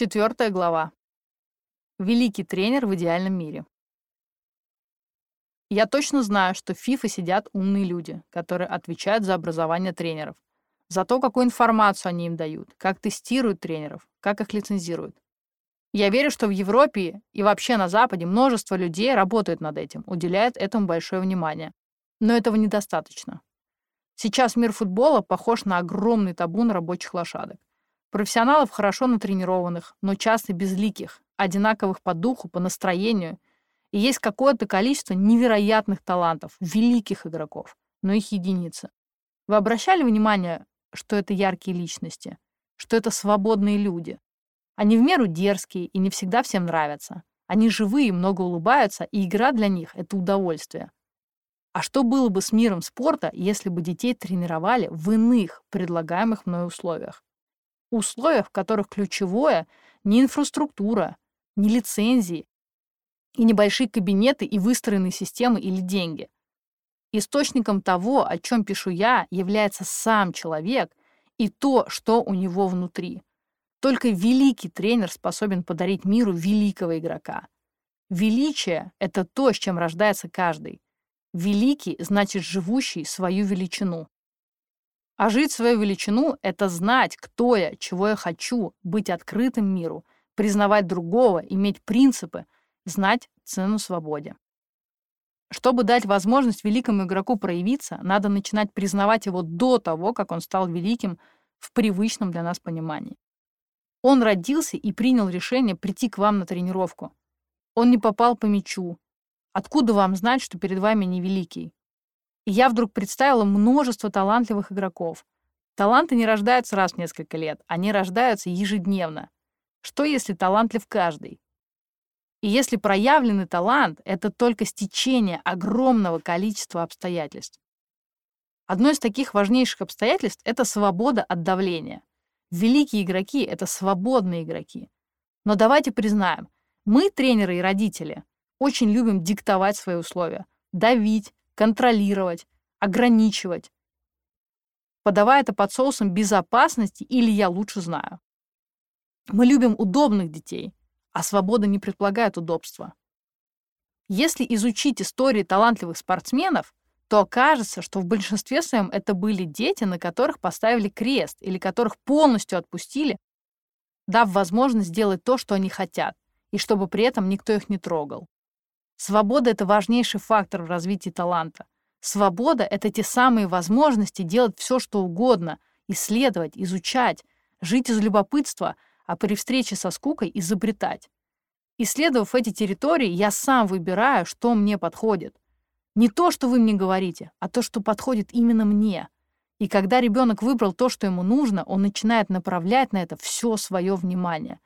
Четвертая глава. Великий тренер в идеальном мире. Я точно знаю, что в FIFA сидят умные люди, которые отвечают за образование тренеров, за то, какую информацию они им дают, как тестируют тренеров, как их лицензируют. Я верю, что в Европе и вообще на Западе множество людей работают над этим, уделяют этому большое внимание. Но этого недостаточно. Сейчас мир футбола похож на огромный табун рабочих лошадок. Профессионалов хорошо натренированных, но часто безликих, одинаковых по духу, по настроению. И есть какое-то количество невероятных талантов, великих игроков, но их единицы. Вы обращали внимание, что это яркие личности, что это свободные люди? Они в меру дерзкие и не всегда всем нравятся. Они живые, много улыбаются, и игра для них — это удовольствие. А что было бы с миром спорта, если бы детей тренировали в иных предлагаемых мной условиях? Условиях, в которых ключевое не инфраструктура, не лицензии и небольшие кабинеты и выстроенные системы или деньги. Источником того, о чем пишу я, является сам человек и то, что у него внутри. Только великий тренер способен подарить миру великого игрока. Величие — это то, с чем рождается каждый. Великий значит живущий свою величину. А жить свою величину — это знать, кто я, чего я хочу, быть открытым миру, признавать другого, иметь принципы, знать цену свободе. Чтобы дать возможность великому игроку проявиться, надо начинать признавать его до того, как он стал великим в привычном для нас понимании. Он родился и принял решение прийти к вам на тренировку. Он не попал по мячу. Откуда вам знать, что перед вами не великий? И я вдруг представила множество талантливых игроков. Таланты не рождаются раз в несколько лет, они рождаются ежедневно. Что если талантлив каждый? И если проявленный талант — это только стечение огромного количества обстоятельств. Одно из таких важнейших обстоятельств — это свобода от давления. Великие игроки — это свободные игроки. Но давайте признаем, мы, тренеры и родители, очень любим диктовать свои условия, давить, контролировать, ограничивать, подавая это под соусом безопасности или «я лучше знаю». Мы любим удобных детей, а свобода не предполагает удобства. Если изучить истории талантливых спортсменов, то окажется, что в большинстве своем это были дети, на которых поставили крест или которых полностью отпустили, дав возможность сделать то, что они хотят, и чтобы при этом никто их не трогал. Свобода — это важнейший фактор в развитии таланта. Свобода — это те самые возможности делать все, что угодно, исследовать, изучать, жить из любопытства, а при встрече со скукой изобретать. Исследовав эти территории, я сам выбираю, что мне подходит. Не то, что вы мне говорите, а то, что подходит именно мне. И когда ребенок выбрал то, что ему нужно, он начинает направлять на это все свое внимание.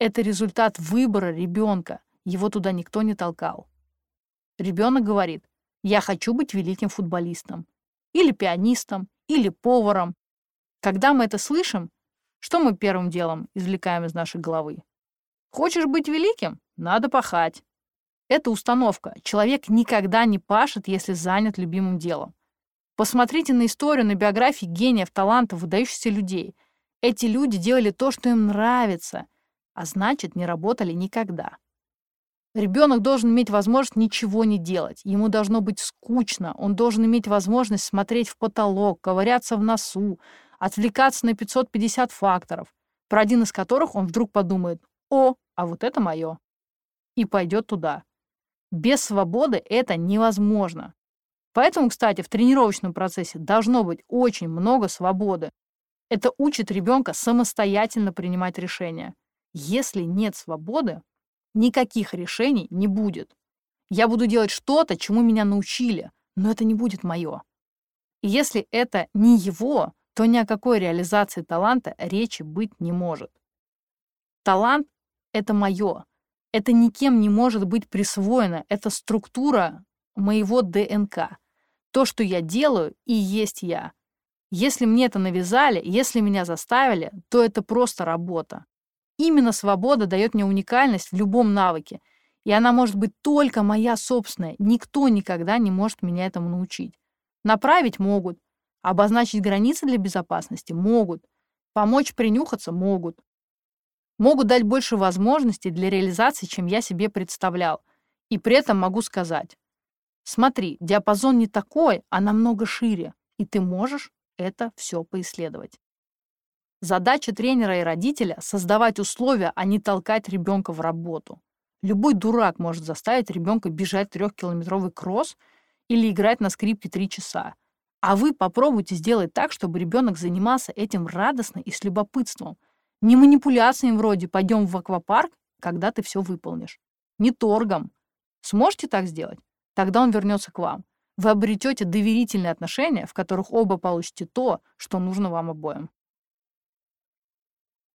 Это результат выбора ребенка. Его туда никто не толкал. Ребенок говорит, я хочу быть великим футболистом, или пианистом, или поваром. Когда мы это слышим, что мы первым делом извлекаем из нашей головы? Хочешь быть великим? Надо пахать. Это установка. Человек никогда не пашет, если занят любимым делом. Посмотрите на историю, на биографии гениев, талантов, выдающихся людей. Эти люди делали то, что им нравится, а значит, не работали никогда. Ребенок должен иметь возможность ничего не делать. Ему должно быть скучно. Он должен иметь возможность смотреть в потолок, ковыряться в носу, отвлекаться на 550 факторов, про один из которых он вдруг подумает «О, а вот это мое!» и пойдет туда. Без свободы это невозможно. Поэтому, кстати, в тренировочном процессе должно быть очень много свободы. Это учит ребенка самостоятельно принимать решения. Если нет свободы, никаких решений не будет. Я буду делать что-то, чему меня научили, но это не будет мое. И если это не его, то ни о какой реализации таланта речи быть не может. Талант — это мое. Это никем не может быть присвоено. Это структура моего ДНК. То, что я делаю, и есть я. Если мне это навязали, если меня заставили, то это просто работа. Именно свобода дает мне уникальность в любом навыке, и она может быть только моя собственная. Никто никогда не может меня этому научить. Направить могут, обозначить границы для безопасности могут, помочь принюхаться могут. Могут дать больше возможностей для реализации, чем я себе представлял. И при этом могу сказать, смотри, диапазон не такой, а намного шире, и ты можешь это все поисследовать. Задача тренера и родителя — создавать условия, а не толкать ребенка в работу. Любой дурак может заставить ребенка бежать трехкилометровый кросс или играть на скрипке три часа. А вы попробуйте сделать так, чтобы ребенок занимался этим радостно и с любопытством. Не манипуляцией вроде «пойдем в аквапарк», когда ты все выполнишь. Не торгом. Сможете так сделать? Тогда он вернется к вам. Вы обретете доверительные отношения, в которых оба получите то, что нужно вам обоим.